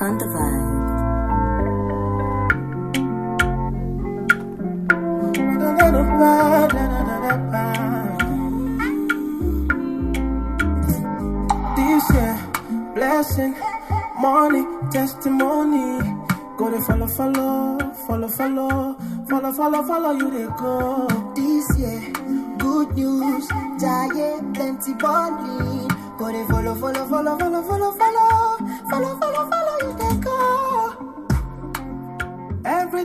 On the vibe. This year, blessing, money, testimony. Go to follow, follow, follow, follow, follow, follow, follow you they go. This year, good news, giant plenty money. Go they follow, follow, follow, follow, follow, follow,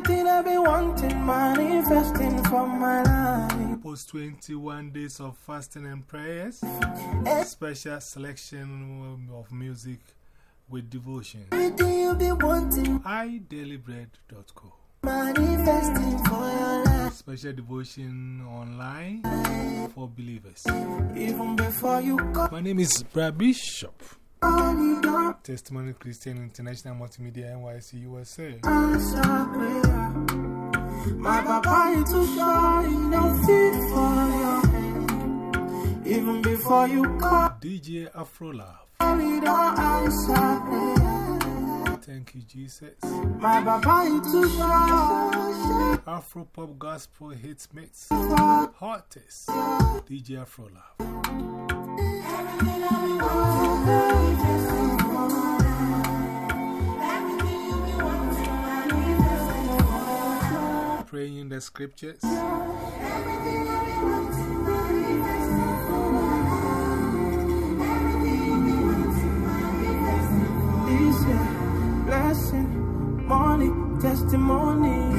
Everything I've been wanting, manifesting for my life. Post 21 days of fasting and prayers. A Special selection of music with devotion. Everything you be wanting, idailybread.co. manifesting for your life. Special devotion online eh? for believers. Even before you come, My name is Brad Bishop. Testimony Christian International Multimedia NYC USA. My papa is too shy, no fit for your hand. Even before you come, DJ Afro Love. we don't answer. Thank you, Jesus. My papa is too shy. Afro Pop Gospel Hits Mix. Hottest. DJ Afro Love. Praying the scriptures. This year, blessing, money, testimony.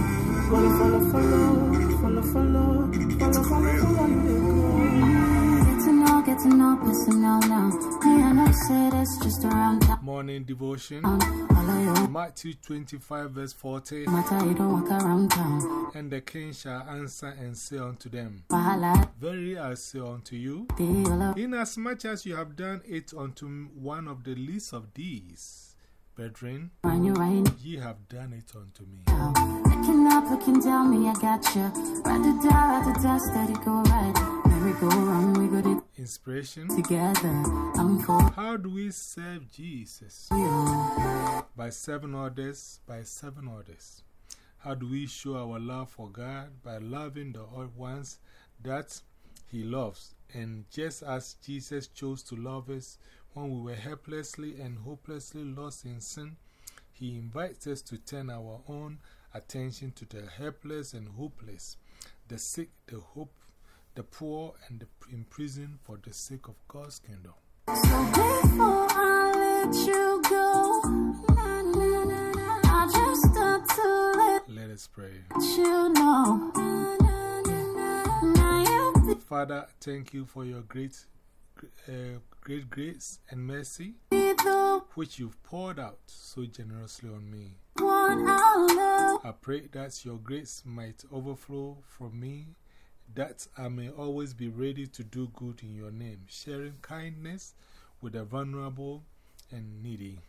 Follow, follow, follow, follow, follow, follow, follow, follow, you they go. Get to know, get to know, personal now. Me, I know, say that's just around town. Morning devotion. Um, You Matthew 25, verse 40. matter, you don't walk around town. And the king shall answer and say unto them, Verily I say unto you, be all of inasmuch as you have done it unto one of the least of these, brethren, you ye have done it unto me. Looking up, looking down, me, I gotcha. Ride the die, die, steady go right. Go wrong, we got it Inspiration. together. How do we serve Jesus? By seven orders, by seven orders. How do we show our love for God? By loving the ones that He loves. And just as Jesus chose to love us when we were helplessly and hopelessly lost in sin, He invites us to turn our own attention to the helpless and hopeless, the sick, the hope, the poor, and the in prison for the sake of God's kingdom. So before I let you go, na, na, na, I just got to Let us pray. you know. Father, thank you for your great, uh, great grace and mercy, which you've poured out so generously on me. I. I pray that your grace might overflow from me, that I may always be ready to do good in your name, sharing kindness with the vulnerable and needy.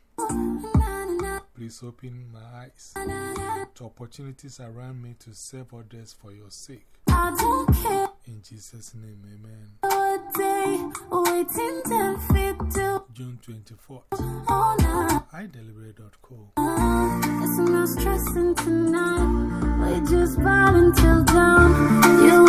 Please open my eyes to opportunities around me to serve others for your sake. In Jesus' name, amen. June 24th, Oh, nah. idailybread.co. I'm not stressing tonight. We just ball until dawn. You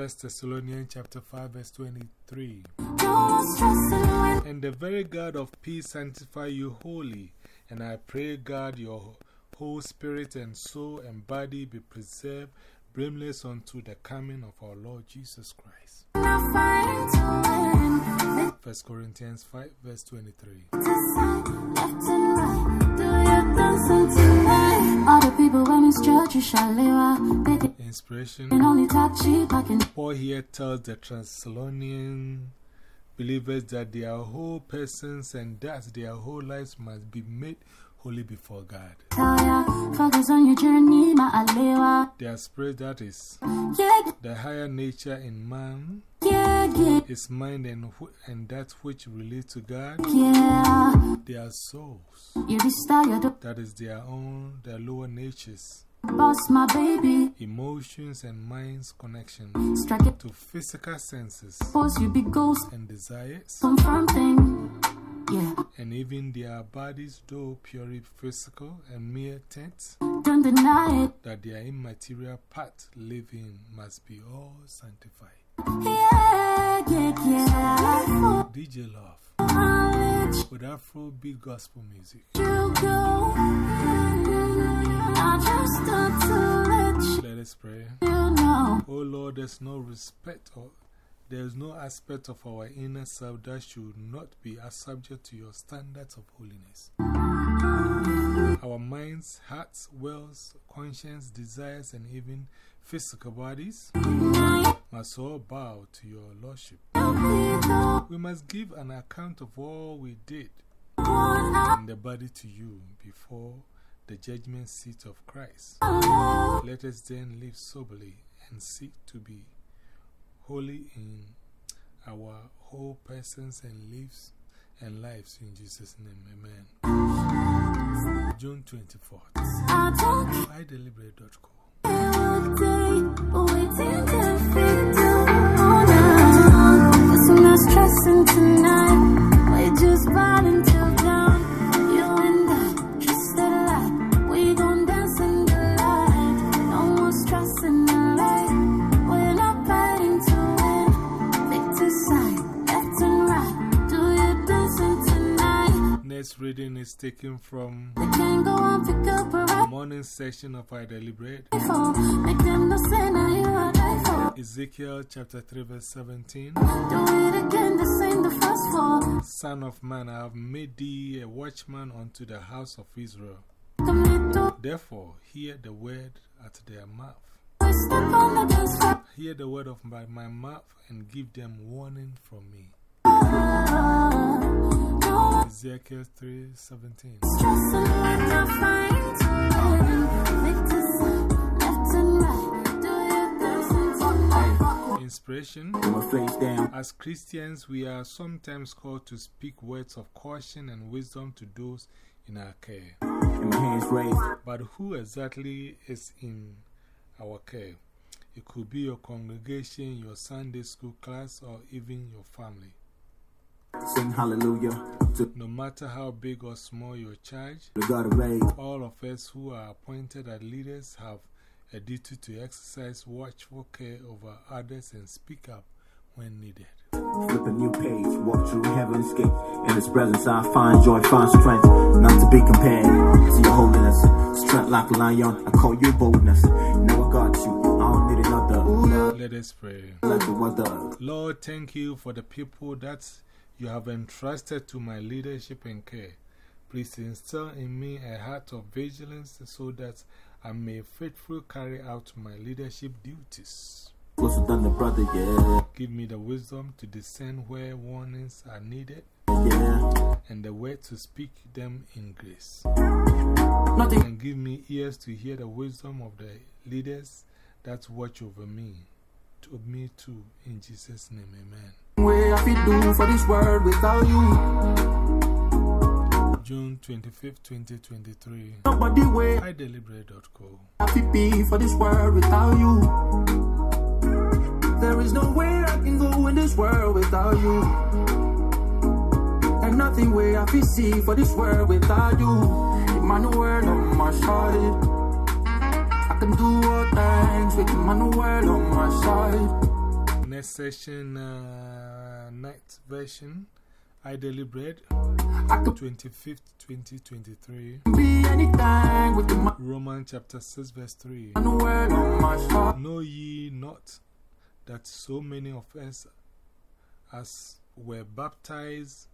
1 Thessalonians chapter 5, verse 23. No more stressing when And the very God of peace sanctify you wholly. And I pray, God, your whole spirit and soul and body be preserved blameless unto the coming of our Lord Jesus Christ. not fighting to win. 1 Corinthians 5, verse 23. All the people when it's church, you shall live. Inspiration. only touch cheap. I can Paul here tells the Thessalonian believers that their whole persons and that their whole lives must be made holy before God. Focus on your journey, my alewa. Their spirit, that is the higher nature in man, yeah, mind and, and that which relates to God, yeah. their souls, You the star, you're the that is their own, their lower natures, boss, my baby. emotions and minds connection Strike it, to physical senses boss, you be ghost. and desires, Confirm thing. Yeah, and even their bodies, though purely physical and mere tents, don't deny it. that their immaterial part living must be all sanctified. Yeah. DJ Love with Afrobeat gospel music. you go. I just want to let us pray. Oh Lord, there's no respect or there's no aspect of our inner self that should not be as subject to your standards of holiness. Our minds, hearts, wills, conscience, desires, and even physical bodies must all bow to your Lordship. We must give an account of all we did in the body to you before the judgment seat of Christ. Let us then live soberly and seek to be holy in our whole persons and lives and lives in Jesus' name. Amen. June 24th. I don't tonight. We're just vibing reading is taken from We can go on, pick up a the morning session of iDailyBread. for. Make them no say now you are die for. Ezekiel chapter 3, verse 17. Do it again, this ain't the first fall. Son of man, I have made thee a watchman unto the house of Israel. Come here, do Therefore, hear the word at their mouth. I step on the dance floor. Hear the word of my, my mouth and give them warning from me. Ah. Ezekiel 3 17. stressing when I find to win. Victor side, left and right. Do you dancing tonight? Inspiration. As Christians, we are sometimes called to speak words of caution and wisdom to those in our care. But who exactly is in our care? It could be your congregation, your Sunday school class, or even your family. Sing hallelujah No matter how big or small your charge, all of us who are appointed as leaders have a duty to exercise watchful care over others and speak up when needed. Flip a new page, walk through heaven's gate. In His presence, I find joy, find strength, not to be compared to your holiness. Strength like a lion, I call you boldness. Know I got you, I don't need another. Let us pray. Like Lord, thank you for the people that you have entrusted to my leadership and care. Please instill in me a heart of vigilance so that I may faithfully carry out my leadership duties. brother, yeah, Give me the wisdom to discern where warnings are needed yeah. and the way to speak them in grace. Nothing And give me ears to hear the wisdom of the leaders that watch over me. To me too, in Jesus' name, amen. Way I feel do for this world without you. June 25th, 2023. Nobody way. I feel be for this world without you. There is no way I can go in this world without you. And nothing way I feel see for this world without you. Emmanuel on my side. I can do all things with Emmanuel on my side. Next session, uh, night version. I could 25th, 2023. anything with Romans chapter 6, verse 3. Emmanuel on my side. Know ye not that so many of us as were baptized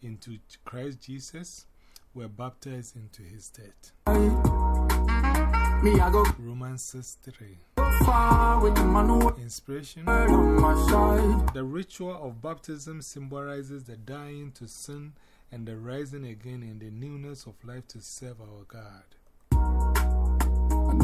into Christ Jesus were baptized into his death? Me, I go Romans 6, 3. Far with Emmanuel Inspiration. on my side. The ritual of baptism symbolizes the dying to sin and the rising again in the newness of life to serve our God.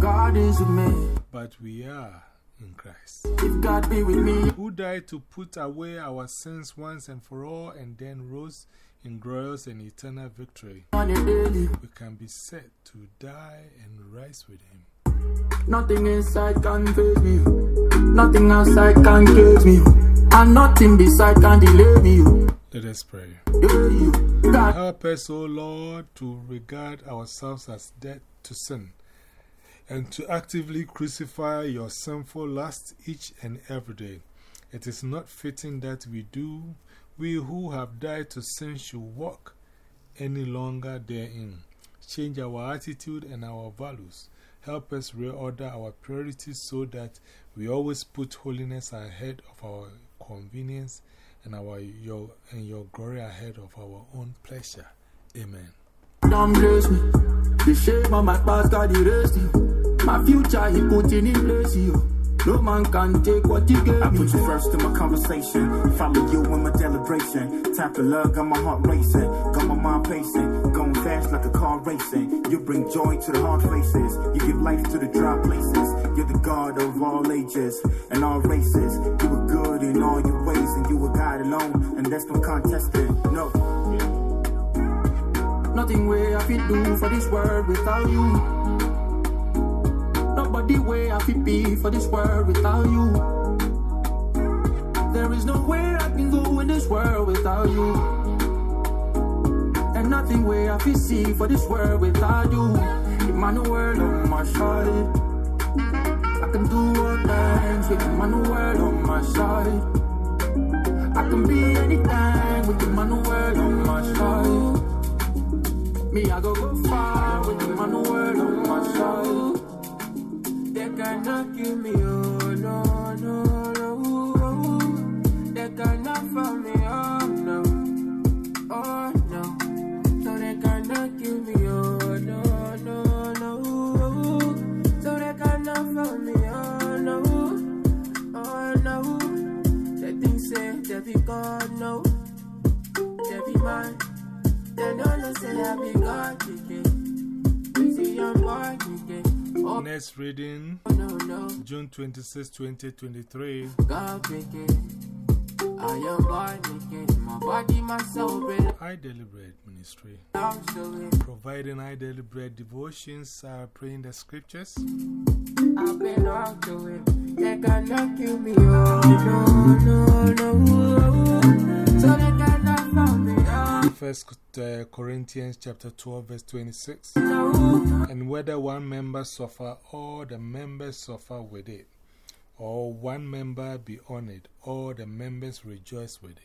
God is with me. But we are in Christ, If God be with me, who died to put away our sins once and for all, and then rose in glorious and eternal victory. on a daily. We can be set to die and rise with Him. Nothing inside can phase me. Nothing outside can cage me. And nothing beside can delay me. Let us pray. Yeah, you. God Help us, O Lord, to regard ourselves as dead to sin and to actively crucify your sinful lust each and every day. It is not fitting that we do. We who have died to sin should walk any longer therein. Change our attitude and our values. Help us reorder our priorities so that we always put holiness ahead of our convenience and, our, your, and your glory ahead of our own pleasure. Amen. don't me. The shame on my past, God erased you. My future, He you. No man can take what you gave I put you first in my conversation. Follow you in my deliberation. Tap the love, got my heart racing. Got my mind pacing. Going fast like a car racing. You bring joy to the hard places. You give life to the dry places. You're the God of all ages and all races. You were good in all your ways, and you were God alone. And that's no contesting. No. Nothing way I fit do for this world without you. Way I fit be for this world without you. There is no way I can go in this world without you. And nothing way I fit see for this world without you. Emmanuel on my side. I can do all things with Emmanuel on my side. I can be anything with Emmanuel on my side. Me, I go go far with word on my side. They cannot kill me, oh no, no, no. They cannot find me, oh no, oh no. So they cannot kill me, oh no, no, no. So they cannot find me, oh no, oh no. They think say they be God, no. They be man. They don't know say I be God again. We see young boy again. Oh Next reading, no, June 26, 2023. I am born again. My body, my soul belong iDailyBread Ministry. Providing iDailyBread devotions, uh, praying the scriptures. I belong to Him. They cannot kill me. Oh no no no. First uh, Corinthians chapter 12, verse 26. And whether one member suffer, all the members suffer with it, or one member be honored, all the members rejoice with it.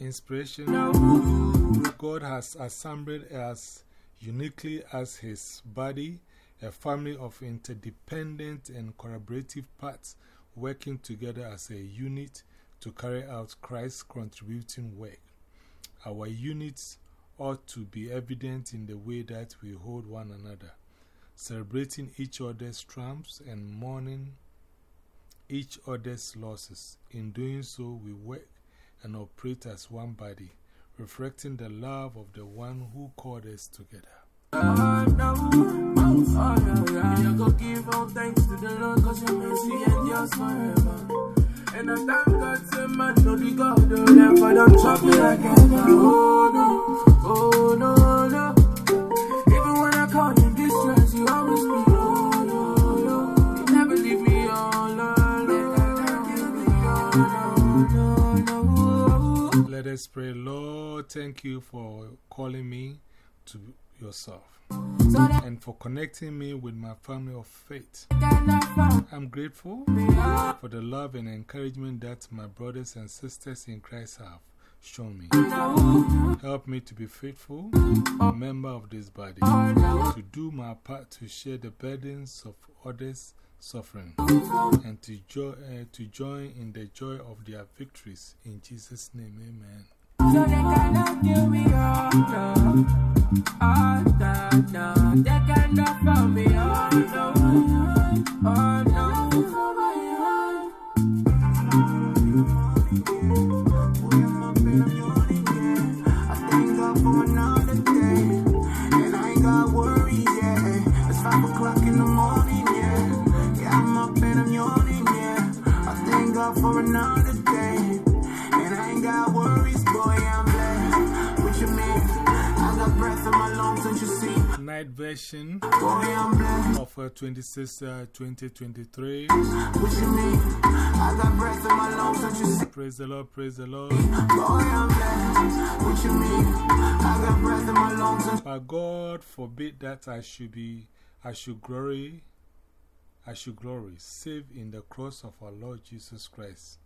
Inspiration God has assembled us uniquely as His body, a family of interdependent and collaborative parts working together as a unit to carry out Christ's contributing work. Our units ought to be evident in the way that we hold one another, celebrating each other's triumphs and mourning each other's losses. In doing so, we work and operate as one body, reflecting the love of the one who called us together. No. I go give all thanks to the Lord 'cause Your mercy forever. And I thank God, God, oh, never don't chop me. Oh no, oh no, no. Even when I call you distress, you always be oh. You never leave me all alone. Let us pray, Lord. Thank you for calling me to yourself and for connecting me with my family of faith. I'm grateful for the love and encouragement that my brothers and sisters in Christ have shown me. Help me to be faithful, a member of this body, to do my part to share the burdens of others' suffering, and to, uh, to join in the joy of their victories. In Jesus' name, amen. So they can't me. Oh, no. Oh, no. I thank God for another day. And I ain't got worries, yeah. It's five o'clock in the morning, yeah. Yeah, I'm up and I'm yawning, yeah. I for another blessed. of uh, 26 uh, 2023. What you mean? I got breath in my lungs, don't you see? Praise the Lord, praise the Lord. But God forbid that I should be, I should glory, I should glory, save in the cross of our Lord Jesus Christ,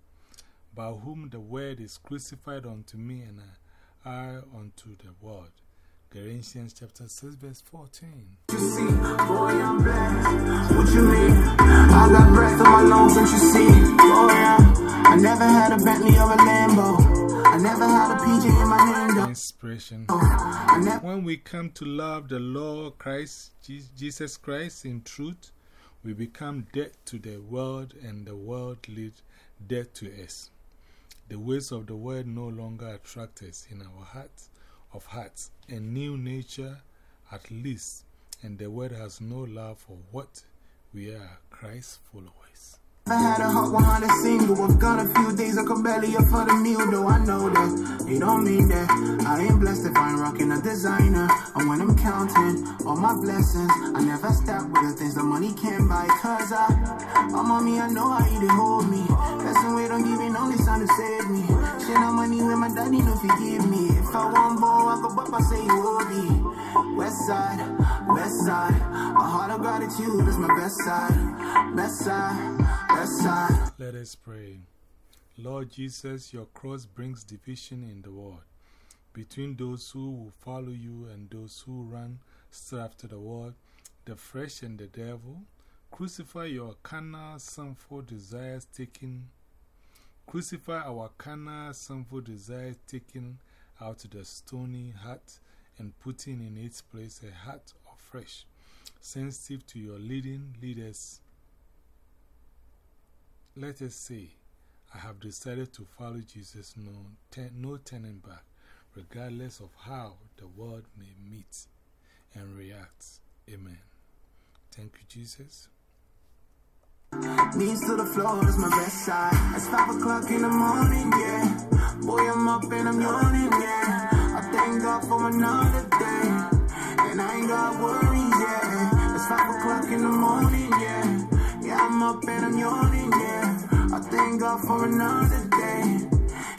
by whom the word is crucified unto me and I unto the world. Galatians chapter 6, verse 14. you see? Boy, I'm blessed. What you mean? I got breath in my lungs, don't you see? Oh, boy, I, I never had a Bentley or a Lambo. I never had a PJ in my hand. Inspiration. Never When we come to love the Lord Christ, Jesus Christ in truth, we become dead to the world and the world lead dead to us. The ways of the world no longer attract us in our hearts of hearts. A new nature, at least, and the world has no love for what we are, Christ's followers. I had a hot 100 single. I've gone a few days, I could barely afford a meal, though I know that. It don't mean that I ain't blessed if I'm rocking a designer. And when I'm counting all my blessings, I never stop with the things the money can't buy. Cause I, my mommy, I know how you they hold me. Blessing way don't give me only son to save me. Shit on money with my daddy, no forgive me. If I want more, I go up, I say you will be. West side, west side. A heart of gratitude is my best side. Best side, best side. Let us pray. Lord Jesus, your cross brings division in the world between those who will follow you and those who run straight after the world, the flesh and the devil. Crucify your carnal, sinful desires, taking Crucify our carnal, sinful desires, taking out the stony heart and putting in its place a heart of flesh, sensitive to your leading. leaders. Let us say, I have decided to follow Jesus, no, turn, no turning back, regardless of how the world may meet and react. Amen. Thank you, Jesus. Knees to the floor, that's my best side. It's five o'clock in the morning, yeah. Boy, I'm up and I'm yawning, yeah. I thank God for another day. And I ain't got worries, yeah. It's five o'clock in the morning, yeah. Yeah, I'm up and I'm yawning, yeah. I thank God for another day.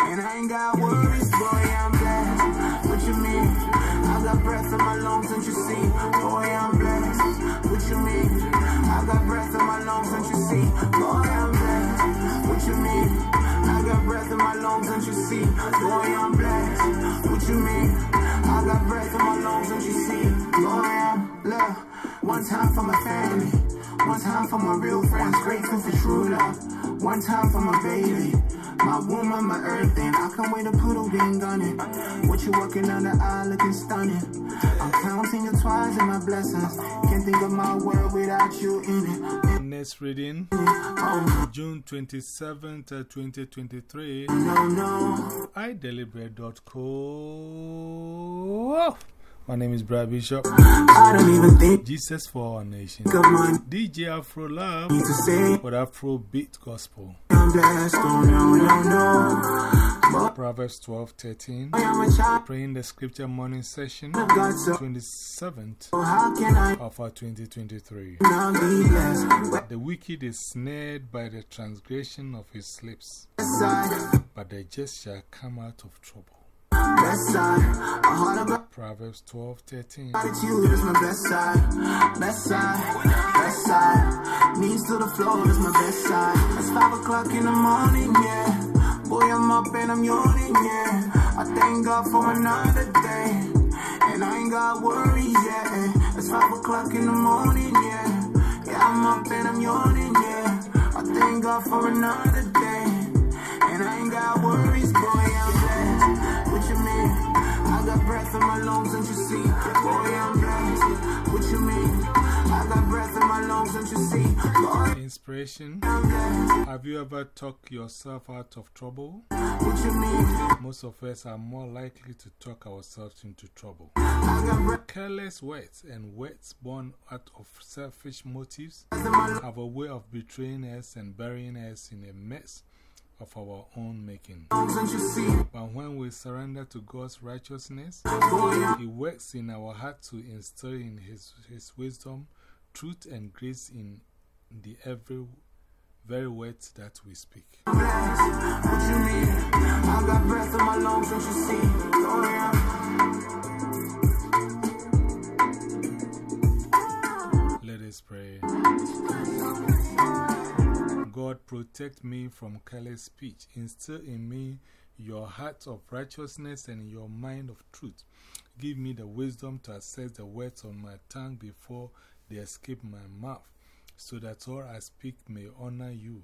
And I ain't got worries, boy, I'm blessed. What you mean? I got breath in my lungs, don't you see? Boy, I'm my lungs, don't you see? Boy, I'm blessed. What you mean? I got breath in my lungs, don't you see? Boy, I'm blessed. One time for my family. One time for my real friends, grateful for true love. One time for my baby. My woman, my everything. I can't wait to put a ring on it. What you walking on the aisle looking stunning. I'm counting your twice and my blessings. Can't think of my world without you in it. Next reading, June 27th, uh, 2023. no, no. idailybread.co. My name is Brad Bishop. I don't even think Jesus for our nation. DJ Afro Love to say for Afro Beat Gospel. Proverbs 12 13. I'm Praying the scripture morning session, of God, so 27th how can I of our 2023. not be blessed? The wicked is snared by the transgression of his lips, but the just shall come out of trouble. Proverbs 12 13. Attitude is my best side, best side, best side. Knees to the floor is my best side. It's five o'clock in the morning, yeah. Boy, I'm up and I'm yawning, yeah. I thank God for another day, and I ain't got worries, yeah. It's five o'clock in the morning, yeah. Yeah, I'm up and I'm yawning, yeah. I thank God for another day, and I ain't got worries, boy, breath in my lungs, don't you see? Boy, I'm blessed. What you mean? I got breath in my lungs, don't you see? Boy, Inspiration Have you ever talked yourself out of trouble? What you mean? Most of us are more likely to talk ourselves into trouble. Careless words and words born out of selfish motives have a way of betraying us and burying us in a mess of our own making. But when we surrender to God's righteousness, He works in our heart to instill in His, His wisdom, truth, and grace in the every very words that we speak. What you mean? I got breath in my lungs, don't you see? Oh. Let us pray. God, protect me from careless speech. Instill in me your heart of righteousness and your mind of truth. Give me the wisdom to assess the words on my tongue before they escape my mouth, so that all I speak may honor you.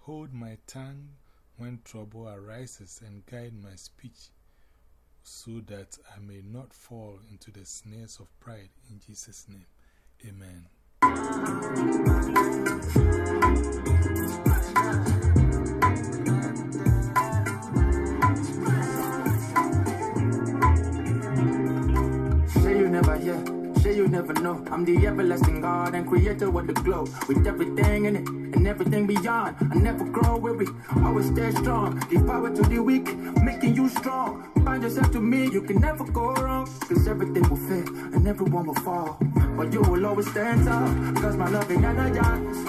Hold my tongue when trouble arises and guide my speech, so that I may not fall into the snares of pride. In Jesus' name, amen. Say you never hear, say you never know. I'm the everlasting God and creator of the globe. With everything in it and everything beyond. I never grow weary, always stay strong. Give power to the weak, making you strong. Find yourself to me, you can never go wrong. Cause everything will fit and everyone will fall. But you will always stand tall. Cause my love is energized.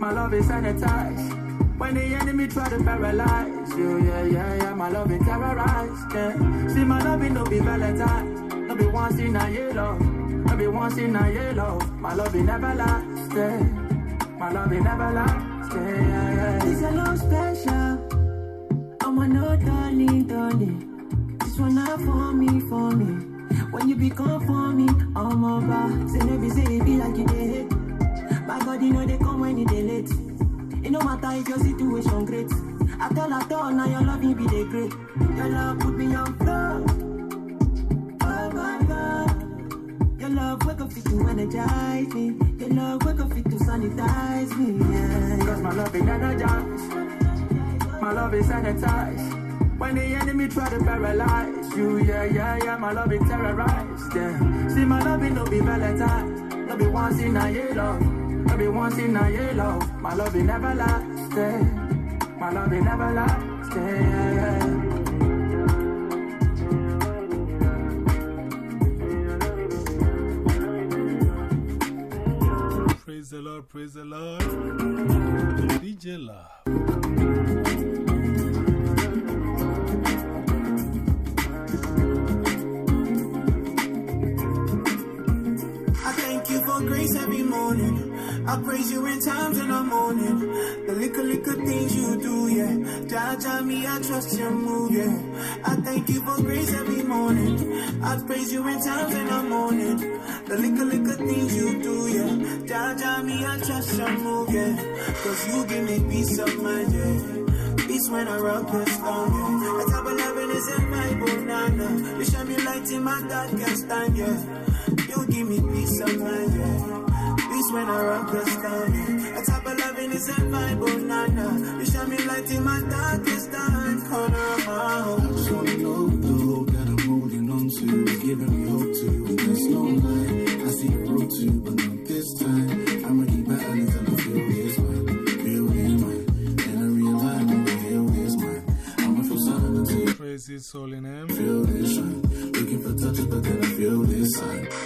My love is sanitized. When the enemy try to paralyze you, yeah, yeah, yeah, my love is terrorized, yeah. See, my love no be Valentine, no be once in a year, no be once in a. My love is never last, yeah. My love is never last, yeah, yeah, yeah. A love special. I'm a no darling, darling. This one not for me, for me. When you become for me, I'm over. Say never say it be like you did. My God, you know they come when you late. It no matter if your situation great. I tell I tell now your love me be the great. Your love put me on floor. Oh my God. Your love wake up fit to energize me. Your love wake up fit to sanitize me. Yeah. Cause my love is energized. My love is sanitized. When the enemy try to paralyze you, yeah, yeah, yeah, my love is terrorized, yeah. See, my love is no be Valentine, no be once in a year, love. No be once in a year, love. My love is never last, yeah. My love is never last, yeah, yeah, yeah. Praise the Lord, praise the Lord. DJ Love. Thank grace every morning. I praise you in times when I'm mourning. The little, little things you do, yeah. Jaja me, I trust your move, yeah. I thank you for grace every morning. I praise you in times when I'm mourning. The little, little things you do, yeah. Jaja me, I trust your move, yeah. Cause you give me peace of mind, yeah. Peace when I rock the storm, yeah. The top of heaven is in my banana. You shine me light in my darkest time, yeah. You give me peace of mind, yeah. Peace when I rock the storm, yeah. A type of loving is in my banana. You shine me light in my darkest Praise eh? His holy name. feel this shine. Looking for touches, but then I feel this sign.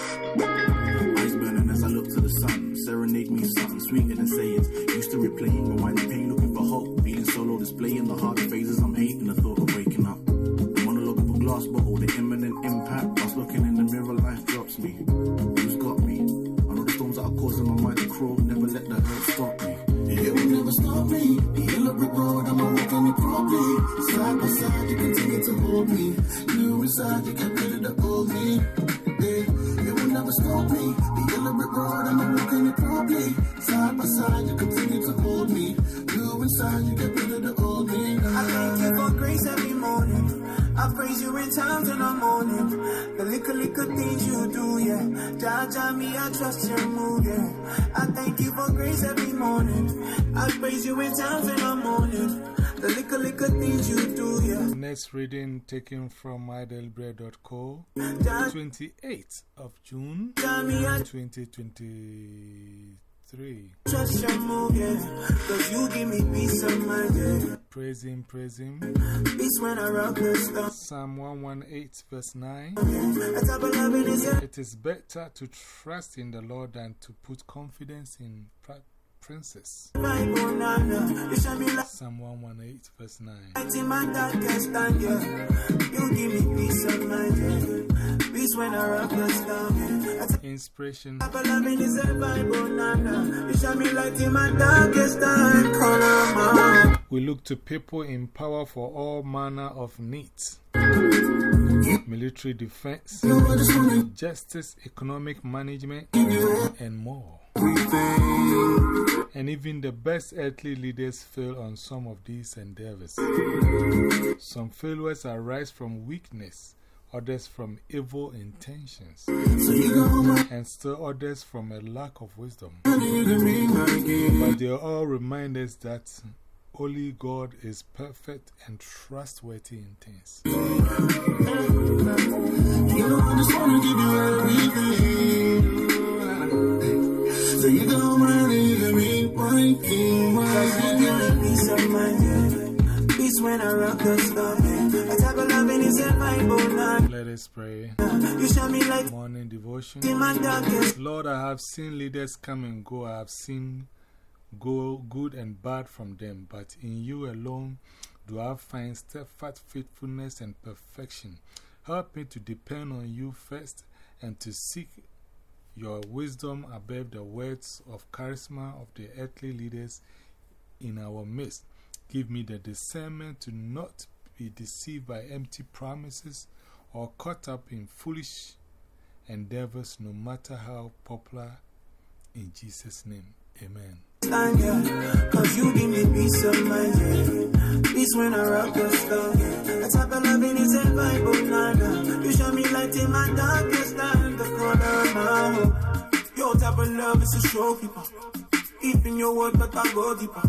Next reading taken from idailybread.co, 28th of June, Jaja me, I 2023. your move, yeah. Cause you give me peace of mind. Praise Him, praise Him. Peace when I rock the stuff. Psalm 118, verse 9. A type of loving is a It is better to trust in the Lord than to put confidence in pra- princes. vibe, nana. You show me light Psalm 118, verse 9. in my darkest time, yeah. You give me peace of mind, yeah. Peace when I rock the stuff, yeah. A type Inspiration We look to people in power for all manner of needs military defense, justice, economic management, and more. And even the best earthly leaders fail on some of these endeavors. Some failures arise from weakness, others from evil intentions, and still others from a lack of wisdom. But they are all remind us that only God is perfect and trustworthy in things. You know, So you go mind and you can be my king, my king. peace of mind. Peace when I rock the stuff, yeah. A type of loving is a vibe, oh, nana. Let us pray. You show me light Morning devotion. in my darkest Lord, I have seen leaders come and go. I have seen go good and bad from them, but in you alone do I find steadfast faithfulness and perfection. Help me to depend on you first and to seek your wisdom above the words of charisma of the earthly leaders in our midst. Give me the discernment to not be deceived by empty promises or caught up in foolish endeavors, no matter how popular. In Jesus' name, amen. Cause you give me peace of mind, yeah. Peace when I rock stuff, yeah. Type of loving is a vibe, oh, nana. You show me light in my darkest time, the corner of my. Your type of love is a showkeeper. Even your word, but I go deeper.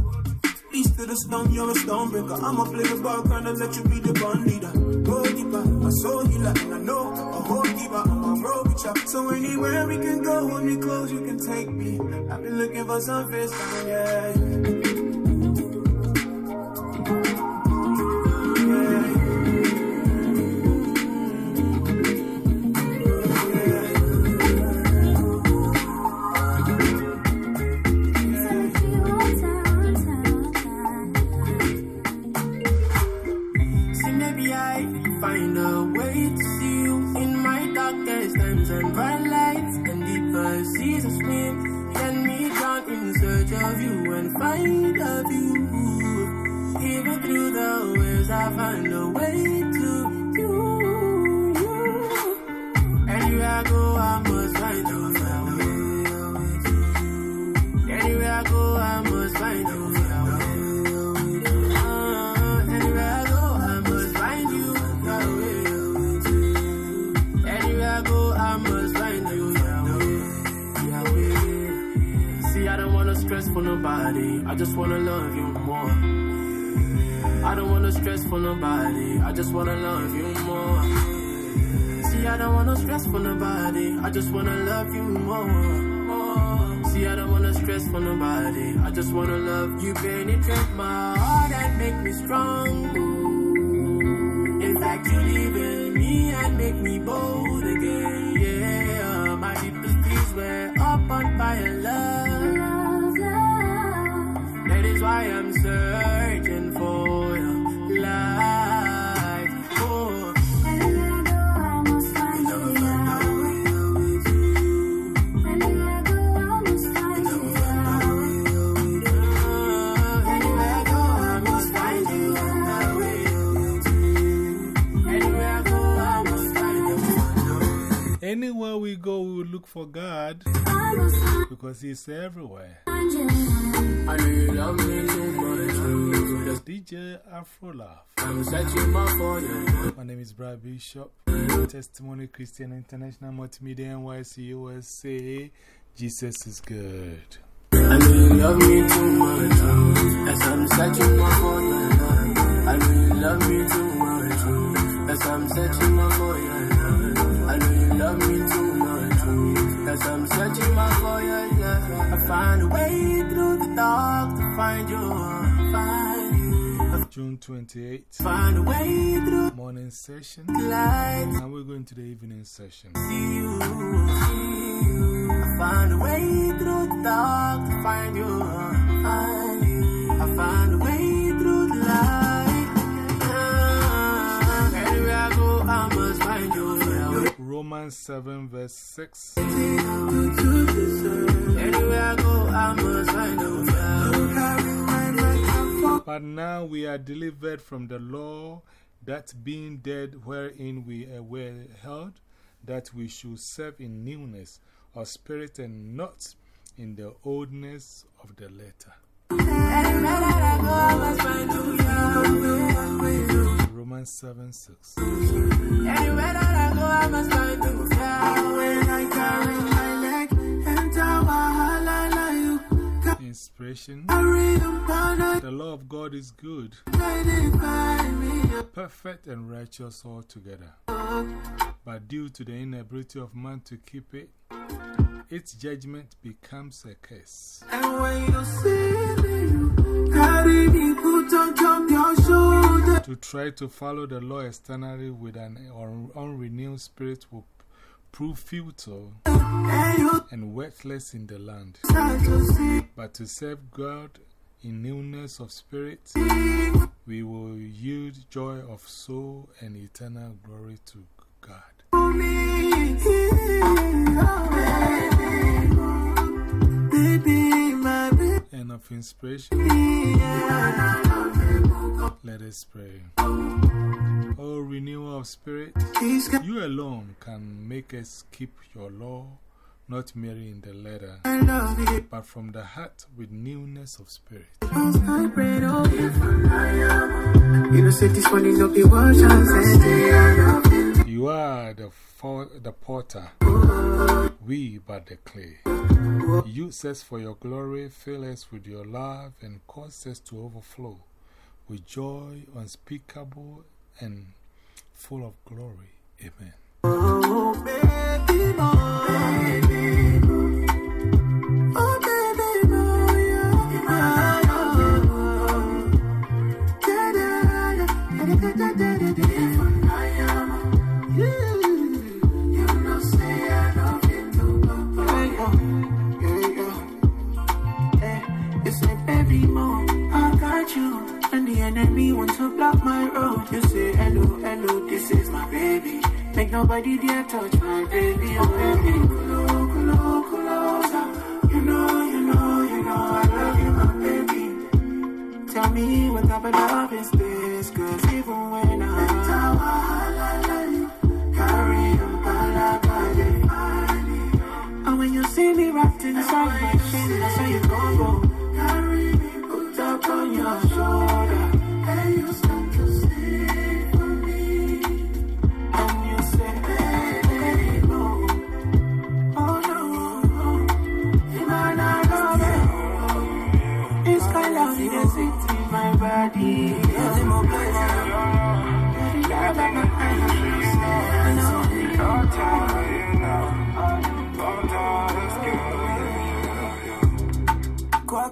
East to the stone, you're a stone breaker. I'ma play the background and let you be the band leader. Go deeper, my soul healer, and I know a whole keeper on my road. So anywhere we can go, hold me close, you can take me. I've been looking for some time, yeah. Just wanna love you more. See, I don't wanna stress for nobody. I just wanna love you more. See, I don't wanna stress for nobody. I just wanna love you, penetrate my heart and make me strong. In fact, you live in me and make me bold again. Yeah, my deepest peace were up on fire, will look for God because He's everywhere. You. DJ Afro Love. My name is Brad Bishop. Testimony Christian International Multimedia NYC USA. Jesus is good. I know you love me too much. As I'm searching my phone. I know you love me too much. As I'm searching my phone. June 28th, Find a way through morning session. And we're going to the evening session. See you. You. Find a way through dark to find you. Find you. I find a way through light. Ah, Anywhere I go, I must find you. Romans 7, verse 6. Anywhere I go, I must find you. But now we are delivered from the law, that being dead wherein we uh, were held, that we should serve in newness of spirit and not in the oldness of the letter. Romans 7 6. Inspiration carry upon a The law of God is good, perfect, and righteous altogether. But due to the inability of man to keep it, its judgment becomes a curse. And when you see me, you carry me, put on top your shoulder. To try to follow the law externally with an un- unrenewed spirit will prove futile And worthless in the land. But to serve God in newness of spirit, we will yield joy of soul and eternal glory to God. End of inspiration. Let us pray. Oh, renewal of spirit, you alone can make us keep your law, not merely in the letter, I love you. but from the heart with newness of spirit. Most I pray, if I am. You know, say this one is up, you watch and say, I love you. You are the, for, the potter, we but the clay. Use us for your glory, fill us with your love, and cause us to overflow with joy unspeakable and full of glory. Amen. Oh,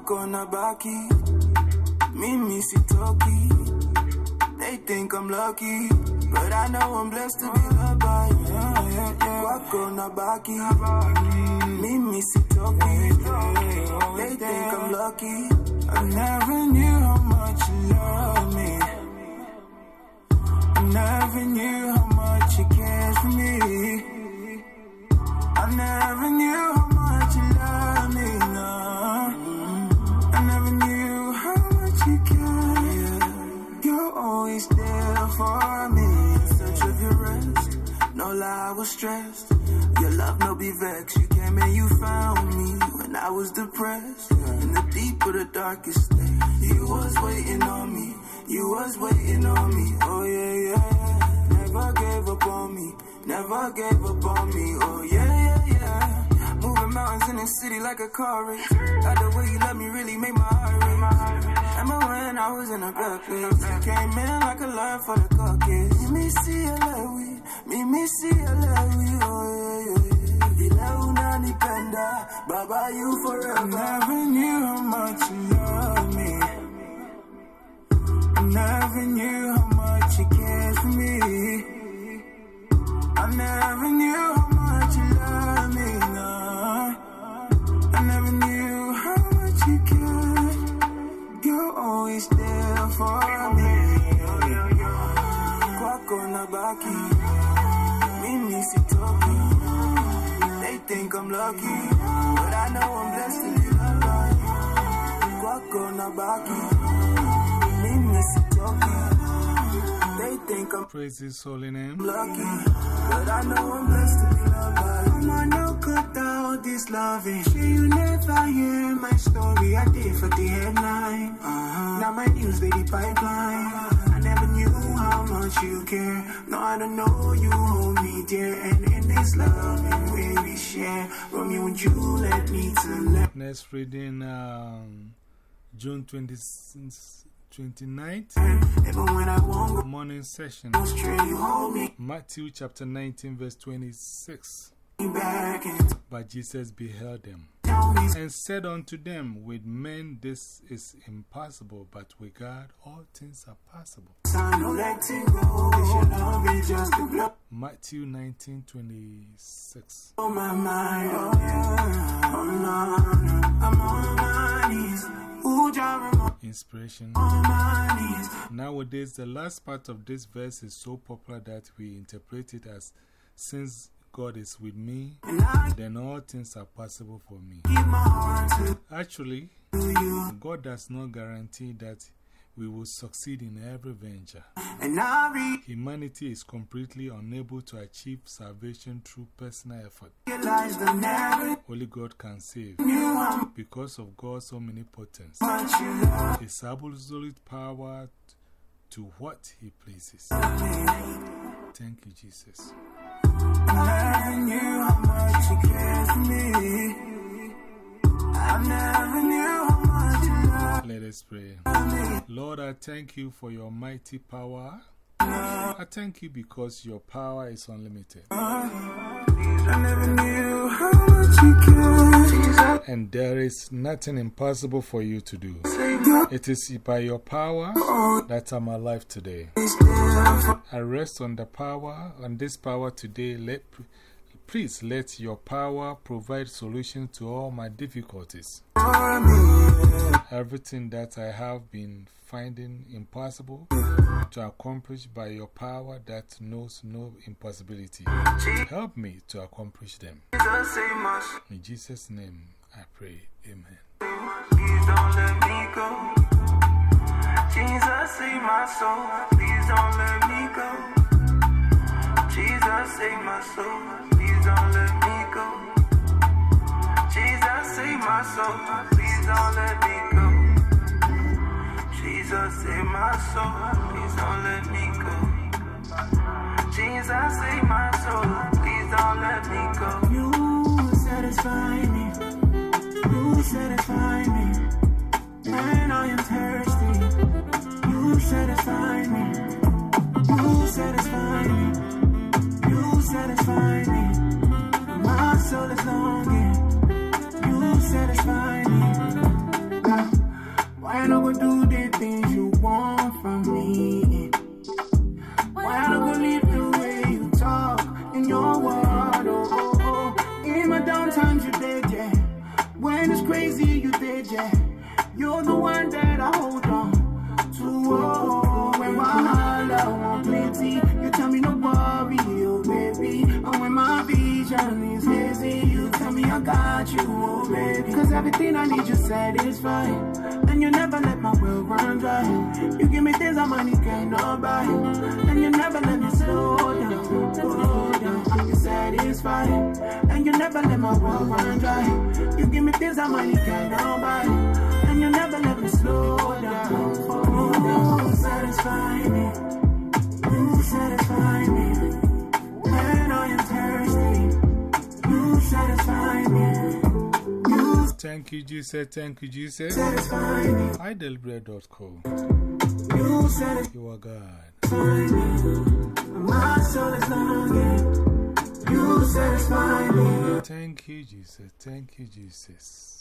kwako na baki. Mimi sitoki. They think i'm lucky but i know i'm blessed to be loved by you. Yeah, yeah, yeah. kwako na baki. Mimi sitoki. They think i'm lucky. I never knew how much you love me. I never knew how much you cared for me. I never knew for me. In search of your rest, No lie, I was stressed. Your love no be vexed. You came and you found me when I was depressed. In the deep of the darkest state, you was waiting on me. You was waiting on me. Oh yeah, yeah, yeah. Never gave up on me. Never gave up on me. Oh yeah, yeah, yeah. Moving mountains in the city like a car race. Like the way you love me really made my heart race. Remember when I was in a bad place? Came in like a lion for the caucus. Me see a lewi, me me see a lewi. Oh yeah, yeah, yeah. Ile unanipenda, Baba you forever. Never knew how much you love me. Never knew how much you cared for me. I never Kwako na baki, mimi sitoki. They. Kwako na baki, mimi sitoki. Think I'm Praise His holy name. lucky, but I know I'm blessed to be loved by you. I'm on no cut out this loving. Sure, you never hear my story. I did for the headline. Uh-huh. Now my news, they the pipeline. I never knew how much you care. No, I don't know you hold me dear. And in this loving way we share, Romeo and Juliet need to let. Next reading um, June 20, 29th, Even when I won't go morning session. straight, you hold me Matthew chapter 19, verse 26. But Jesus beheld them and said unto them, With men this is impossible, but with God all things are possible. son, no letting go. This your love is just a blow. Matthew 19, 26. on my mind, oh yeah. Oh no, no. I'm on my knees. Inspiration. Nowadays, the last part of this verse is so popular that we interpret it as Since God is with me, then all things are possible for me. Actually. God does not guarantee that we will succeed in every venture. Humanity is completely unable to achieve salvation through personal effort. realize the never Only God can save because of God's omnipotence, much you love His absolute power to what He pleases. Thank you, Jesus. Let us pray. Lord, I thank you for your mighty power. I thank you because your power is unlimited. And there is nothing impossible for you to do. It is by your power that I'm alive today. I rest on the power, on this power today. Let, please let your power provide solutions to all my difficulties. Everything that I have been finding impossible to accomplish by your power that knows no impossibility. Help me to accomplish them. In Jesus' name I pray. Amen. Jesus, save my soul. Please don't let me go. Jesus, save my soul. Jesus, save my soul. Please don't let me go. Jesus, save my soul. Please don't let me go. Jesus, save my soul. Please don't let me go. You satisfy me. You satisfy me when I am thirsty. You satisfy me. You satisfy me. You satisfy me. Soul is longing. You satisfy Jesus. Thank you, Jesus. idailybread.co. You You are God. You satisfy me. Thank you, Jesus. Thank you, Jesus.